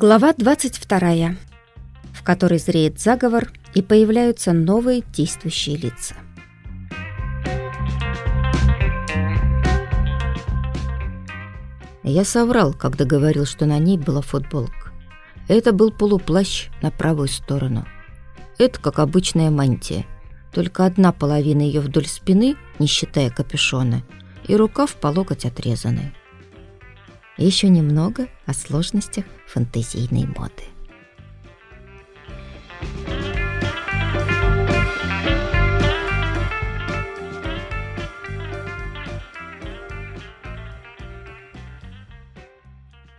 Глава 22, в которой зреет заговор и появляются новые действующие лица. Я соврал, когда говорил, что на ней была футболка. Это был полуплащ на правую сторону. Это как обычная мантия, только одна половина ее вдоль спины, не считая капюшона, и рукав по локоть отрезаны. Еще немного о сложностях фантазийной моды.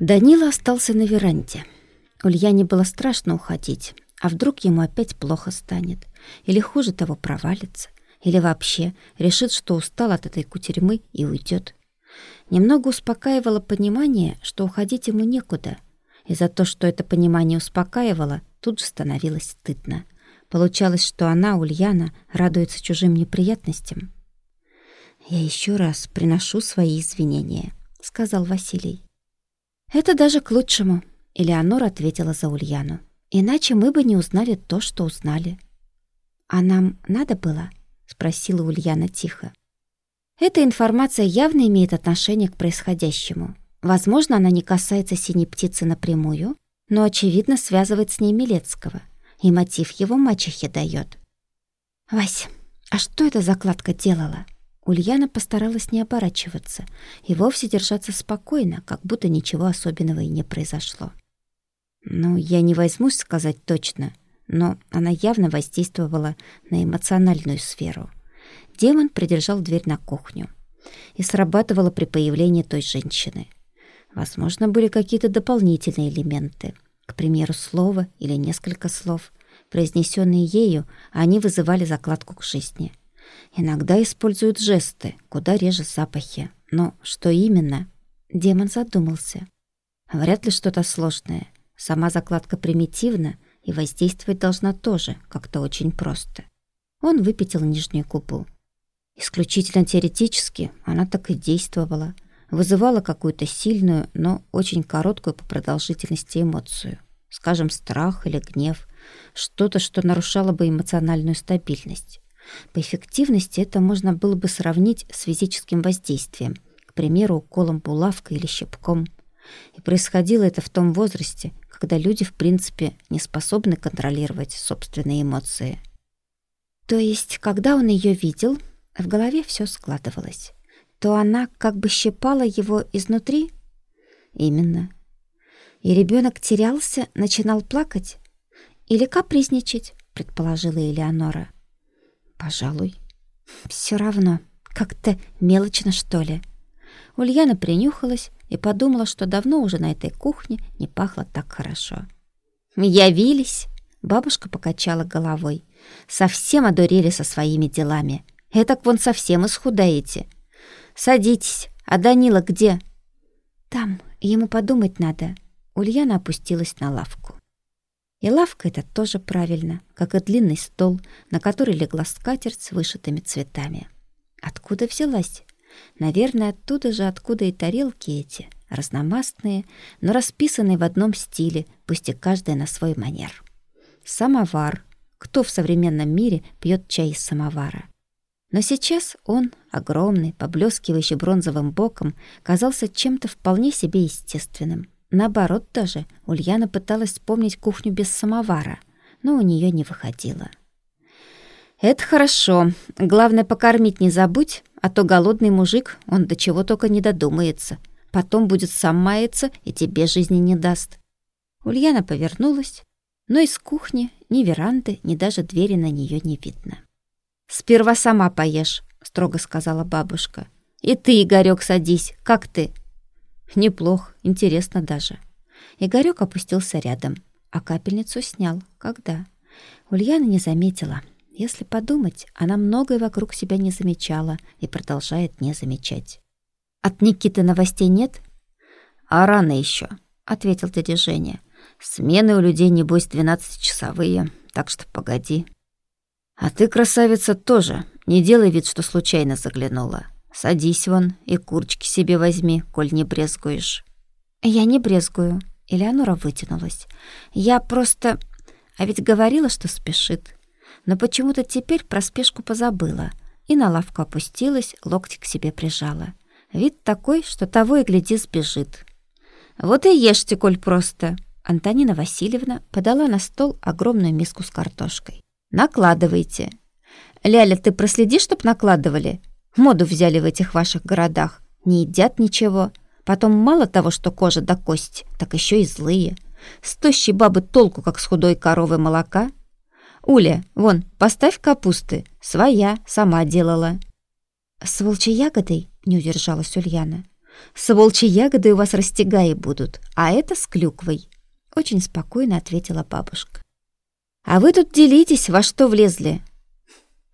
Данила остался на веранде. Ульяне было страшно уходить, а вдруг ему опять плохо станет, или хуже того провалится, или вообще решит, что устал от этой кутерьмы и уйдет. Немного успокаивало понимание, что уходить ему некуда. И за то, что это понимание успокаивало, тут же становилось стыдно. Получалось, что она, Ульяна, радуется чужим неприятностям. «Я еще раз приношу свои извинения», — сказал Василий. «Это даже к лучшему», — Элеонора ответила за Ульяну. «Иначе мы бы не узнали то, что узнали». «А нам надо было?» — спросила Ульяна тихо. Эта информация явно имеет отношение к происходящему. Возможно, она не касается синей птицы напрямую, но, очевидно, связывает с ней Милецкого, и мотив его мачехе дает. «Вась, а что эта закладка делала?» Ульяна постаралась не оборачиваться и вовсе держаться спокойно, как будто ничего особенного и не произошло. Ну, я не возьмусь сказать точно, но она явно воздействовала на эмоциональную сферу — Демон придержал дверь на кухню. И срабатывало при появлении той женщины. Возможно, были какие-то дополнительные элементы. К примеру, слово или несколько слов. Произнесенные ею, они вызывали закладку к жизни. Иногда используют жесты, куда реже запахи. Но что именно? Демон задумался. Вряд ли что-то сложное. Сама закладка примитивна и воздействовать должна тоже как-то очень просто. Он выпятил нижнюю губу. Исключительно теоретически она так и действовала, вызывала какую-то сильную, но очень короткую по продолжительности эмоцию. Скажем, страх или гнев, что-то, что нарушало бы эмоциональную стабильность. По эффективности это можно было бы сравнить с физическим воздействием, к примеру, уколом булавкой или щипком. И происходило это в том возрасте, когда люди, в принципе, не способны контролировать собственные эмоции. То есть, когда он ее видел, в голове все складывалось. То она как бы щипала его изнутри? Именно. И ребенок терялся, начинал плакать? Или капризничать, предположила Элеонора. Пожалуй. Все равно. Как-то мелочно, что ли. Ульяна принюхалась и подумала, что давно уже на этой кухне не пахло так хорошо. «Явились!» Бабушка покачала головой. «Совсем одурели со своими делами. Этак вон совсем исхудаете. Садитесь. А Данила где?» «Там. Ему подумать надо». Ульяна опустилась на лавку. И лавка это тоже правильно, как и длинный стол, на который легла скатерть с вышитыми цветами. Откуда взялась? Наверное, оттуда же, откуда и тарелки эти, разномастные, но расписанные в одном стиле, пусть и каждая на свой манер. Самовар. Кто в современном мире пьет чай из самовара? Но сейчас он, огромный, поблескивающий бронзовым боком, казался чем-то вполне себе естественным. Наоборот даже, Ульяна пыталась вспомнить кухню без самовара, но у нее не выходило. «Это хорошо. Главное, покормить не забудь, а то голодный мужик, он до чего только не додумается. Потом будет сам маяться и тебе жизни не даст». Ульяна повернулась, но из кухни ни веранды, ни даже двери на нее не видно. «Сперва сама поешь», — строго сказала бабушка. «И ты, Игорёк, садись. Как ты?» «Неплохо, интересно даже». Игорёк опустился рядом, а капельницу снял. Когда? Ульяна не заметила. Если подумать, она многое вокруг себя не замечала и продолжает не замечать. «От Никиты новостей нет?» «А рано еще, ответил дядя Женя. «Смены у людей, небось, двенадцатичасовые, так что погоди». «А ты, красавица, тоже не делай вид, что случайно заглянула. Садись вон и курочки себе возьми, коль не брезгуешь». «Я не брезгую». Элеонора вытянулась. «Я просто... А ведь говорила, что спешит. Но почему-то теперь про спешку позабыла. И на лавку опустилась, локти к себе прижала. Вид такой, что того и гляди сбежит. «Вот и ешьте, коль просто!» Антонина Васильевна подала на стол огромную миску с картошкой. «Накладывайте!» «Ляля, ты проследи, чтоб накладывали? Моду взяли в этих ваших городах. Не едят ничего. Потом мало того, что кожа до кости, так еще и злые. С тощей бабы толку, как с худой коровы молока. Уля, вон, поставь капусты. Своя, сама делала». «С волчьей ягодой?» — не удержалась Ульяна. «С волчьей ягодой у вас растягаи будут, а это с клюквой», — очень спокойно ответила бабушка. «А вы тут делитесь, во что влезли?»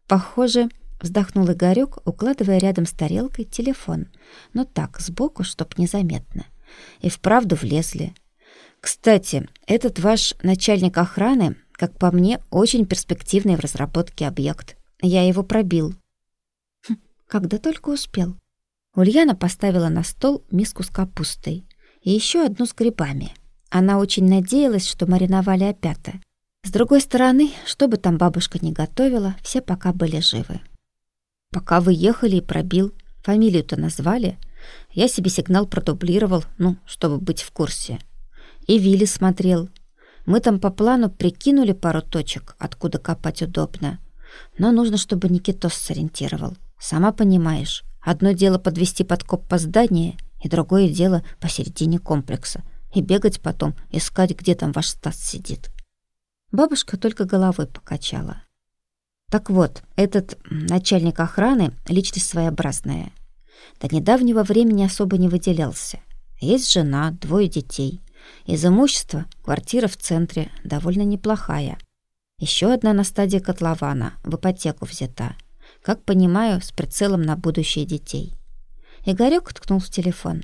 «Похоже, Вздохнул Игорёк, укладывая рядом с тарелкой телефон. Но так, сбоку, чтоб незаметно. И вправду влезли. «Кстати, этот ваш начальник охраны, как по мне, очень перспективный в разработке объект. Я его пробил». Хм, когда только успел. Ульяна поставила на стол миску с капустой и еще одну с грибами. Она очень надеялась, что мариновали опята. С другой стороны, что бы там бабушка ни готовила, все пока были живы. Пока вы ехали и пробил, фамилию-то назвали. Я себе сигнал продублировал, ну, чтобы быть в курсе. И Вилли смотрел. Мы там по плану прикинули пару точек, откуда копать удобно. Но нужно, чтобы Никитос сориентировал. Сама понимаешь, одно дело подвести подкоп по зданию, и другое дело посередине комплекса. И бегать потом, искать, где там ваш Стас сидит. Бабушка только головой покачала. Так вот, этот начальник охраны — личность своеобразная. До недавнего времени особо не выделялся. Есть жена, двое детей. Из имущества квартира в центре довольно неплохая. Еще одна на стадии котлована, в ипотеку взята. Как понимаю, с прицелом на будущее детей. Игорек ткнул в телефон.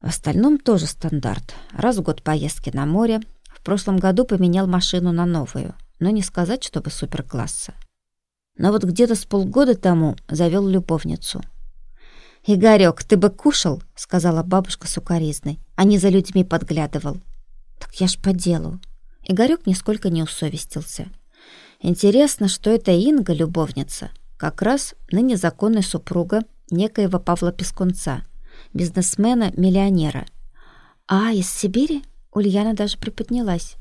В остальном тоже стандарт. Раз в год поездки на море. Прошлом году поменял машину на новую. Но не сказать, чтобы суперкласса но вот где-то с полгода тому завел любовницу. «Игорёк, ты бы кушал», — сказала бабушка сукоризной, а не за людьми подглядывал. «Так я ж по делу». Игорёк нисколько не усовестился. Интересно, что эта Инга, любовница, как раз ныне законная супруга некоего Павла Пескунца, бизнесмена-миллионера. «А, из Сибири?» Ульяна даже приподнялась.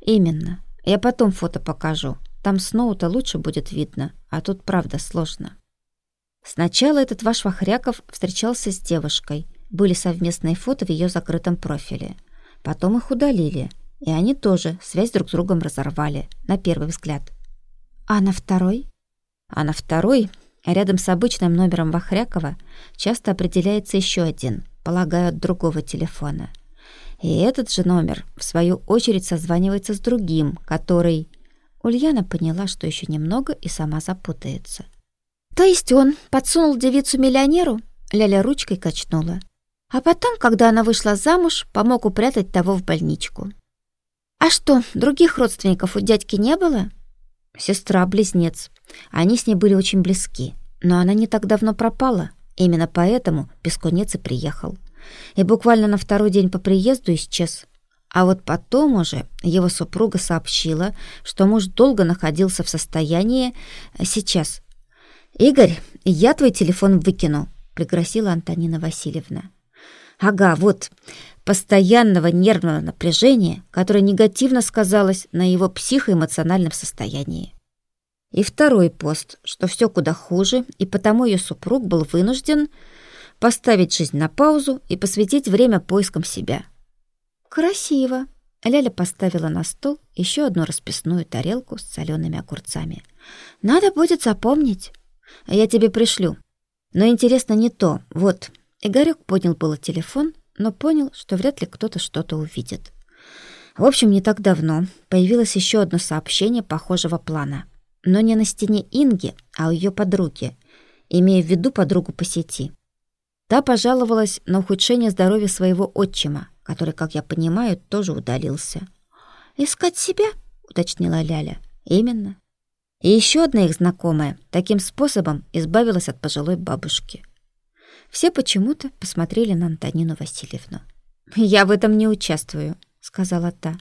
«Именно. Я потом фото покажу. Там сноу-то лучше будет видно, а тут правда сложно. Сначала этот ваш Вахряков встречался с девушкой. Были совместные фото в ее закрытом профиле. Потом их удалили, и они тоже связь друг с другом разорвали, на первый взгляд. А на второй? А на второй, рядом с обычным номером Вахрякова, часто определяется еще один, полагаю, от другого телефона. И этот же номер, в свою очередь, созванивается с другим, который Ульяна поняла, что еще немного и сама запутается. «То есть он подсунул девицу миллионеру?» Ляля ручкой качнула. А потом, когда она вышла замуж, помог упрятать того в больничку. «А что, других родственников у дядьки не было?» «Сестра-близнец. Они с ней были очень близки. Но она не так давно пропала. Именно поэтому Пескунец и приехал. И буквально на второй день по приезду исчез. А вот потом уже его супруга сообщила, что муж долго находился в состоянии сейчас. «Игорь, я твой телефон выкину», — пригрозила Антонина Васильевна. «Ага, вот, постоянного нервного напряжения, которое негативно сказалось на его психоэмоциональном состоянии. И второй пост, что все куда хуже, и потому ее супруг был вынужден поставить жизнь на паузу и посвятить время поискам себя». «Красиво!» Ляля поставила на стол еще одну расписную тарелку с солеными огурцами. «Надо будет запомнить. Я тебе пришлю. Но интересно не то. Вот». Игорек поднял было телефон, но понял, что вряд ли кто-то что-то увидит. В общем, не так давно появилось еще одно сообщение похожего плана. Но не на стене Инги, а у ее подруги, имея в виду подругу по сети. Та пожаловалась на ухудшение здоровья своего отчима, который, как я понимаю, тоже удалился. «Искать себя?» — уточнила Ляля. «Именно. И еще одна их знакомая таким способом избавилась от пожилой бабушки». Все почему-то посмотрели на Антонину Васильевну. «Я в этом не участвую», сказала та.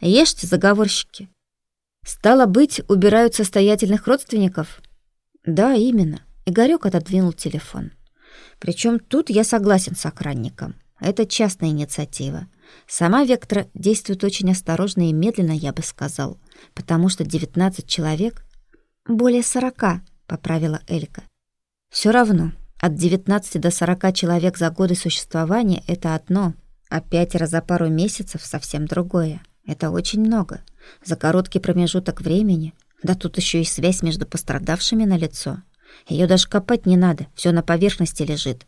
«Ешьте, заговорщики». «Стало быть, убирают состоятельных родственников?» «Да, именно». Игорёк отодвинул телефон. Причем тут я согласен с охранником. Это частная инициатива. Сама Вектора действует очень осторожно и медленно, я бы сказал, потому что 19 человек... Более 40, поправила Элька. Все равно, от 19 до 40 человек за годы существования — это одно, а пятеро за пару месяцев — совсем другое. Это очень много. За короткий промежуток времени. Да тут еще и связь между пострадавшими на лицо. Ее даже копать не надо, все на поверхности лежит.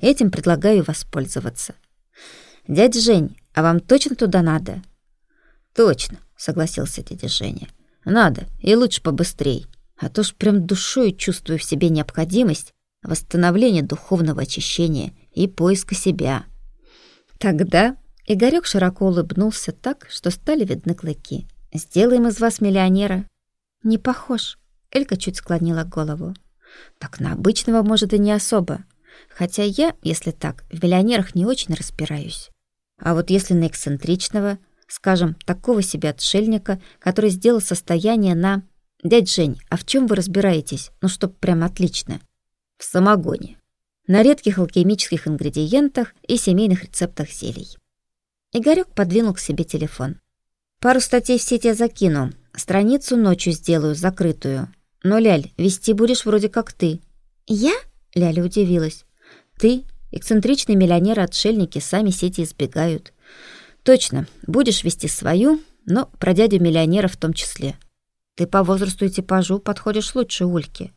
Этим предлагаю воспользоваться. «Дядя Жень, а вам точно туда надо?» «Точно», — согласился дядя Женя. «Надо, и лучше побыстрей. А то ж прям душой чувствую в себе необходимость восстановления духовного очищения и поиска себя». Тогда Игорёк широко улыбнулся так, что стали видны клыки. «Сделаем из вас миллионера». «Не похож», — Элька чуть склонила голову. «Так на обычного, может, и не особо. Хотя я, если так, в миллионерах не очень разбираюсь. А вот если на эксцентричного, скажем, такого себе отшельника, который сделал состояние на... Дядь Жень, а в чем вы разбираетесь? Ну, чтоб прям отлично. В самогоне. На редких алхимических ингредиентах и семейных рецептах зелий. Игорёк подвинул к себе телефон. Пару статей в сеть я закину. Страницу ночью сделаю, закрытую. Но, Ляль, вести будешь вроде как ты. Я? Ляля удивилась. Ты, эксцентричные миллионеры-отшельники, сами сети избегают. Точно, будешь вести свою, но про дядю-миллионера в том числе. Ты по возрасту и типажу подходишь лучше Ульки.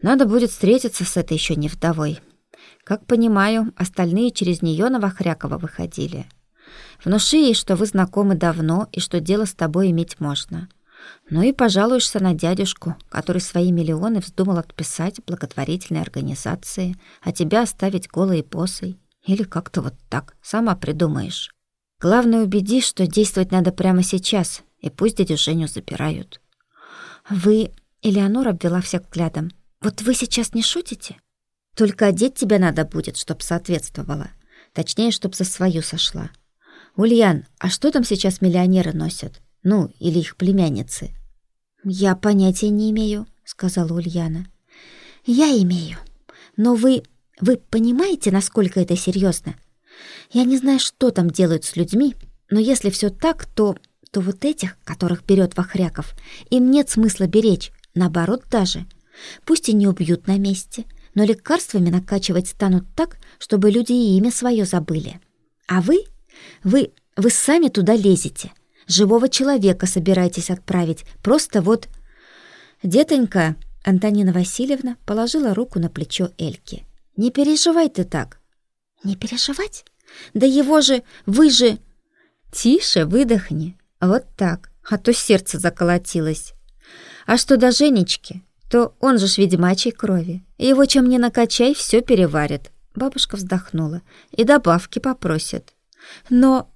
Надо будет встретиться с этой еще не вдовой. Как понимаю, остальные через нее на Вахрякова выходили. Внуши ей, что вы знакомы давно и что дело с тобой иметь можно. Ну и пожалуешься на дядюшку, который свои миллионы вздумал отписать благотворительной организации, а тебя оставить голой и посой. Или как-то вот так, сама придумаешь. Главное, убеди, что действовать надо прямо сейчас, и пусть дядю Женю забирают. Вы, Элеонора обвела всех взглядом, вот вы сейчас не шутите? Только одеть тебя надо будет, чтоб соответствовало. Точнее, чтоб за свою сошла. Ульян, а что там сейчас миллионеры носят? Ну, или их племянницы. Я понятия не имею, сказала Ульяна. Я имею. Но вы вы понимаете, насколько это серьезно? Я не знаю, что там делают с людьми, но если все так, то то вот этих, которых берет Вахряков, им нет смысла беречь, наоборот даже. Пусть и не убьют на месте, но лекарствами накачивать станут так, чтобы люди и имя свое забыли. А вы, вы, вы сами туда лезете. Живого человека собираетесь отправить. Просто вот... Детонька, Антонина Васильевна положила руку на плечо Эльки. Не переживай ты так. Не переживать? Да его же, вы же... Тише, выдохни. Вот так, а то сердце заколотилось. А что до Женечки, то он же ж ведьмачьей крови. Его чем не накачай, все переварит. Бабушка вздохнула. И добавки попросит. Но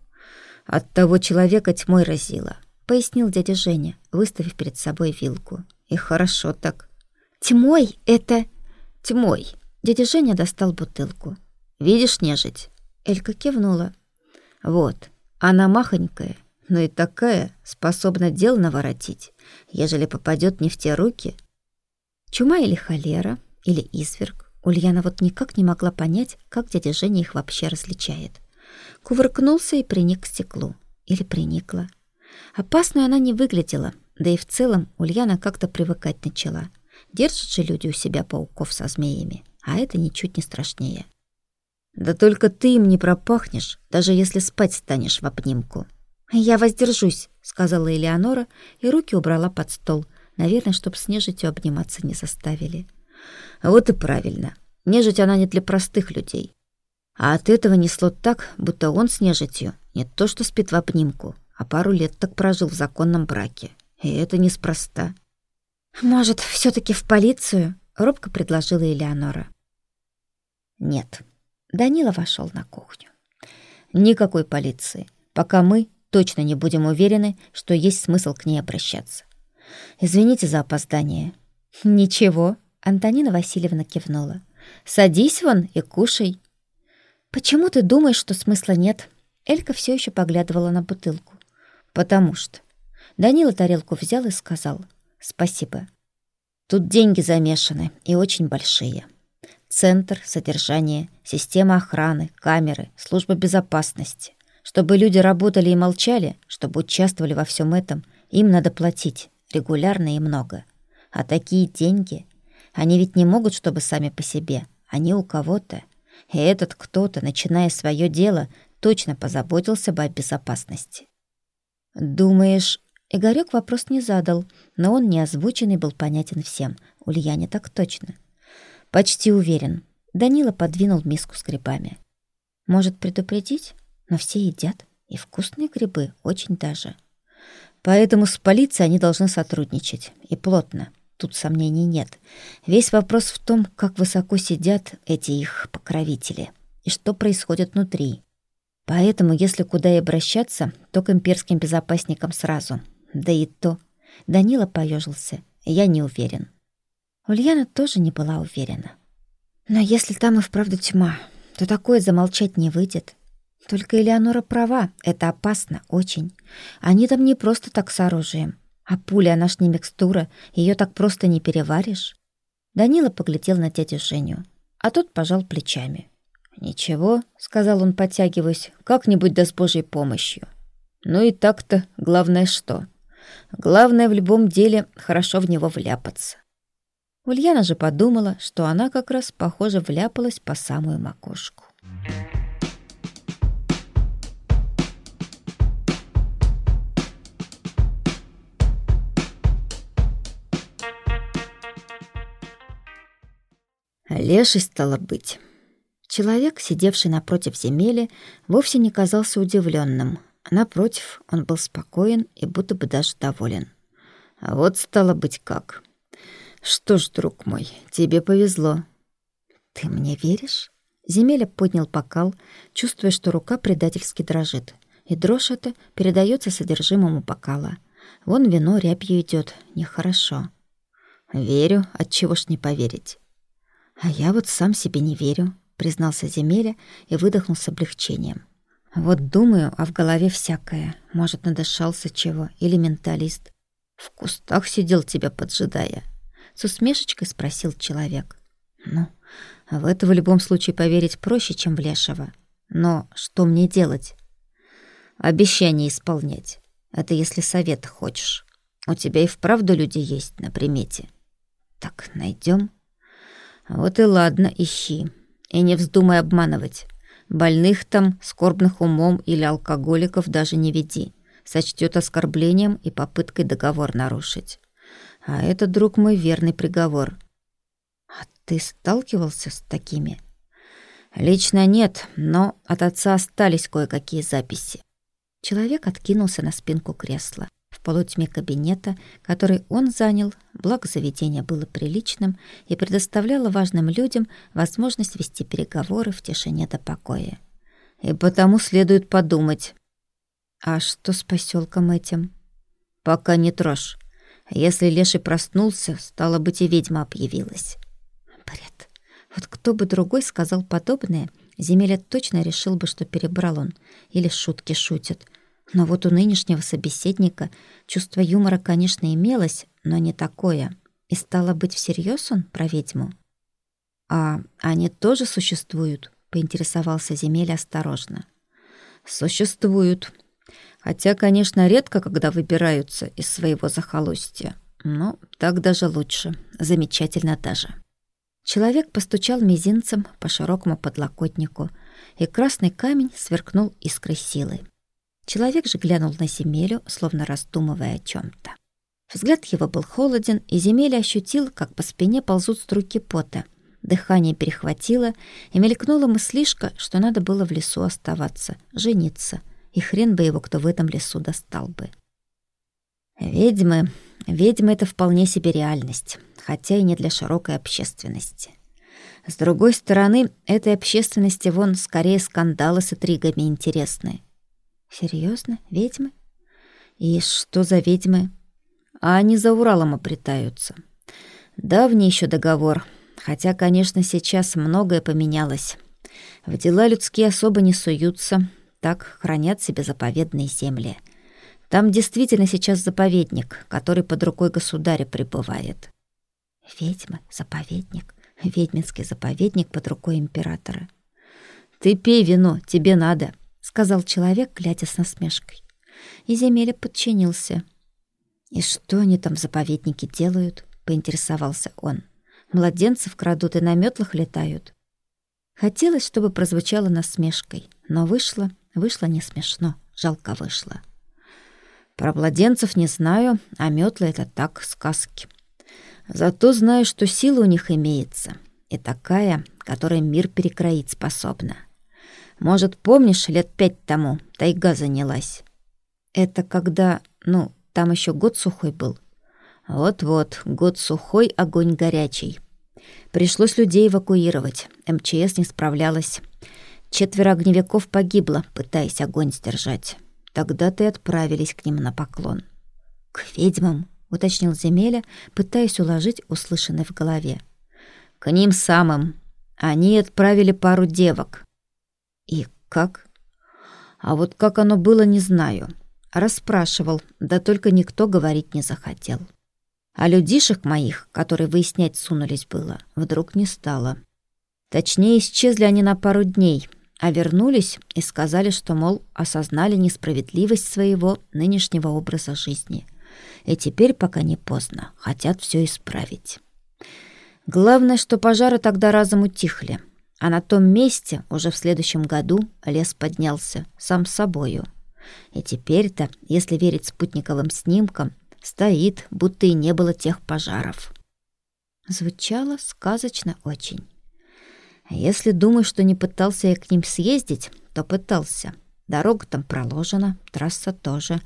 от того человека тьмой разило, пояснил дядя Женя, выставив перед собой вилку. И хорошо так. Тьмой это тьмой. Дядя Женя достал бутылку. Видишь, нежить? Элька кивнула. Вот, она махонькая, но и такая способна дел наворотить, ежели попадет не в те руки. Чума или холера, или изверг. Ульяна вот никак не могла понять, как дядя Женя их вообще различает кувыркнулся и приник к стеклу. Или приникла. Опасной она не выглядела, да и в целом Ульяна как-то привыкать начала. Держат же люди у себя пауков со змеями, а это ничуть не страшнее. «Да только ты им не пропахнешь, даже если спать станешь в обнимку». «Я воздержусь», — сказала Элеонора и руки убрала под стол, наверное, чтоб с нежитью обниматься не заставили. «Вот и правильно. Нежить она не для простых людей. А от этого несло так, будто он с нежитью не то что спит в обнимку, а пару лет так прожил в законном браке. И это неспроста. «Может, все таки в полицию?» — робко предложила Элеонора. «Нет». Данила вошел на кухню. «Никакой полиции, пока мы точно не будем уверены, что есть смысл к ней обращаться. Извините за опоздание». «Ничего», — Антонина Васильевна кивнула. «Садись вон и кушай. «Почему ты думаешь, что смысла нет?» Элька все еще поглядывала на бутылку. «Потому что...» Данила тарелку взял и сказал «Спасибо». «Тут деньги замешаны, и очень большие. Центр, содержание, система охраны, камеры, служба безопасности. Чтобы люди работали и молчали, чтобы участвовали во всем этом, им надо платить, регулярно и много. А такие деньги, они ведь не могут, чтобы сами по себе, они у кого-то. Этот кто-то, начиная свое дело, точно позаботился бы о безопасности. «Думаешь...» Игорёк вопрос не задал, но он не озвученный был понятен всем. Ульяне так точно. «Почти уверен». Данила подвинул миску с грибами. «Может, предупредить? Но все едят. И вкусные грибы, очень даже. Поэтому с полицией они должны сотрудничать. И плотно. Тут сомнений нет. Весь вопрос в том, как высоко сидят эти их покровители. И что происходит внутри. Поэтому, если куда и обращаться, то к имперским безопасникам сразу. Да и то. Данила поежился. Я не уверен. Ульяна тоже не была уверена. Но если там и вправду тьма, то такое замолчать не выйдет. Только Элеонора права, это опасно, очень. Они там не просто так с оружием. А пуля, она ж не микстура, ее так просто не переваришь. Данила поглядел на дядю Женю, а тот пожал плечами. «Ничего», — сказал он, подтягиваясь, — «как-нибудь да с Божьей помощью». «Ну и так-то главное что? Главное в любом деле хорошо в него вляпаться». Ульяна же подумала, что она как раз, похоже, вляпалась по самую макушку. Леший стало быть. Человек, сидевший напротив земели, вовсе не казался удивленным. Напротив, он был спокоен и будто бы даже доволен. А вот стало быть как. Что ж, друг мой, тебе повезло. Ты мне веришь? Земеля поднял бокал, чувствуя, что рука предательски дрожит. И дрожь эта передается содержимому бокала. Вон вино рябью идет, нехорошо. Верю, от чего ж не поверить. А я вот сам себе не верю признался Земеля и выдохнул с облегчением. Вот думаю, а в голове всякое. Может, надышался чего, или менталист. В кустах сидел тебя поджидая. С усмешечкой спросил человек. Ну, в это в любом случае поверить проще, чем в Лешего. Но что мне делать? Обещание исполнять. Это если совет хочешь. У тебя и вправду люди есть на примете. Так, найдем. Вот и ладно, ищи. И не вздумай обманывать. Больных там, скорбных умом или алкоголиков даже не веди. Сочтет оскорблением и попыткой договор нарушить. А это, друг мой, верный приговор. А ты сталкивался с такими? Лично нет, но от отца остались кое-какие записи. Человек откинулся на спинку кресла полутьме кабинета, который он занял, благо заведение было приличным и предоставляло важным людям возможность вести переговоры в тишине до покоя. И потому следует подумать. А что с поселком этим? Пока не трожь. Если Леший проснулся, стало быть, и ведьма объявилась. Бред. Вот кто бы другой сказал подобное, Земеля точно решил бы, что перебрал он. Или шутки шутят. Но вот у нынешнего собеседника чувство юмора, конечно, имелось, но не такое. И стало быть, всерьез он про ведьму? «А они тоже существуют?» — поинтересовался Земель осторожно. «Существуют. Хотя, конечно, редко, когда выбираются из своего захолустья. Но так даже лучше. Замечательно даже». Человек постучал мизинцем по широкому подлокотнику, и красный камень сверкнул искрой силы. Человек же глянул на Земелю, словно раздумывая о чем-то. Взгляд его был холоден, и Земеля ощутил, как по спине ползут струйки пота. Дыхание перехватило, и мелькнула мыслишка, что надо было в лесу оставаться, жениться, и хрен бы его кто в этом лесу достал бы. Ведьмы... Ведьмы — это вполне себе реальность, хотя и не для широкой общественности. С другой стороны, этой общественности вон скорее скандалы с интригами интересны. Серьезно, ведьмы? И что за ведьмы? А они за Уралом обретаются. Давний еще договор, хотя, конечно, сейчас многое поменялось. В дела людские особо не суются, так хранят себе заповедные земли. Там действительно сейчас заповедник, который под рукой государя пребывает. Ведьма, заповедник, ведьминский заповедник под рукой императора. «Ты пей вино, тебе надо», — сказал человек, глядя с насмешкой. И Земеля подчинился. «И что они там в заповеднике делают?» — поинтересовался он. «Младенцев крадут и на метлах летают». Хотелось, чтобы прозвучало насмешкой, но вышло, вышло не смешно, жалко вышло. Про младенцев не знаю, а метлы — это так, сказки. Зато знаю, что сила у них имеется, и такая, которая мир перекроить способна. Может, помнишь, лет пять тому тайга занялась? Это когда, ну, там еще год сухой был. Вот-вот, год сухой, огонь горячий. Пришлось людей эвакуировать. МЧС не справлялась. Четверо огневиков погибло, пытаясь огонь сдержать. Тогда-то и отправились к ним на поклон. «К ведьмам», — уточнил Земеля, пытаясь уложить услышанное в голове. «К ним самым. Они отправили пару девок». «И как?» «А вот как оно было, не знаю. Расспрашивал, да только никто говорить не захотел. А людишек моих, которые выяснять сунулись было, вдруг не стало. Точнее, исчезли они на пару дней, а вернулись и сказали, что, мол, осознали несправедливость своего нынешнего образа жизни. И теперь, пока не поздно, хотят все исправить. Главное, что пожары тогда разом утихли, а на том месте уже в следующем году лес поднялся сам собою. И теперь-то, если верить спутниковым снимкам, стоит, будто и не было тех пожаров. Звучало сказочно очень. Если думаешь, что не пытался я к ним съездить, то пытался. Дорога там проложена, трасса тоже.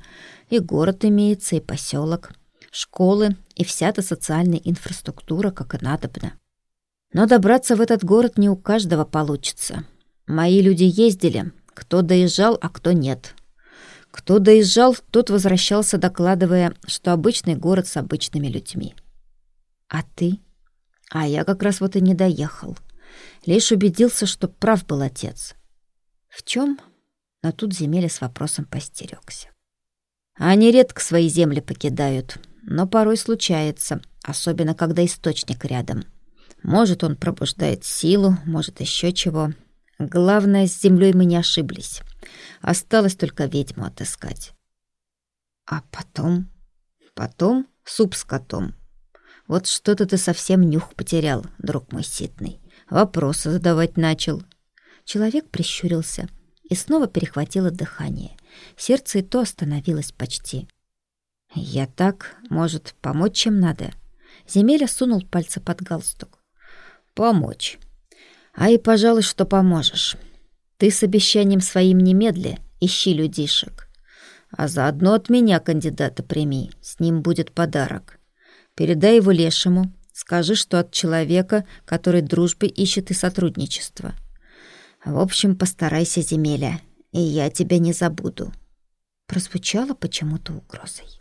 И город имеется, и поселок, школы, и вся эта социальная инфраструктура, как и надобно. Но добраться в этот город не у каждого получится. Мои люди ездили, кто доезжал, а кто нет. Кто доезжал, тот возвращался, докладывая, что обычный город с обычными людьми. А ты? А я как раз вот и не доехал. — Лишь убедился, что прав был отец. В чем? Но тут Земеля с вопросом постерегся. Они редко свои земли покидают, но порой случается, особенно когда источник рядом. Может, он пробуждает силу, может, еще чего. Главное, с землей мы не ошиблись. Осталось только ведьму отыскать. А потом? Потом суп с котом. Вот что-то ты совсем нюх потерял, друг мой ситный вопросы задавать начал. Человек прищурился и снова перехватило дыхание. Сердце и то остановилось почти. «Я так, может, помочь чем надо?» Земеля сунул пальцы под галстук. «Помочь. А и, пожалуй, что поможешь. Ты с обещанием своим немедли ищи людишек. А заодно от меня кандидата прими, с ним будет подарок. Передай его лешему, Скажи, что от человека, который дружбы ищет и сотрудничество. В общем, постарайся, земеля, и я тебя не забуду. Прозвучало почему-то угрозой.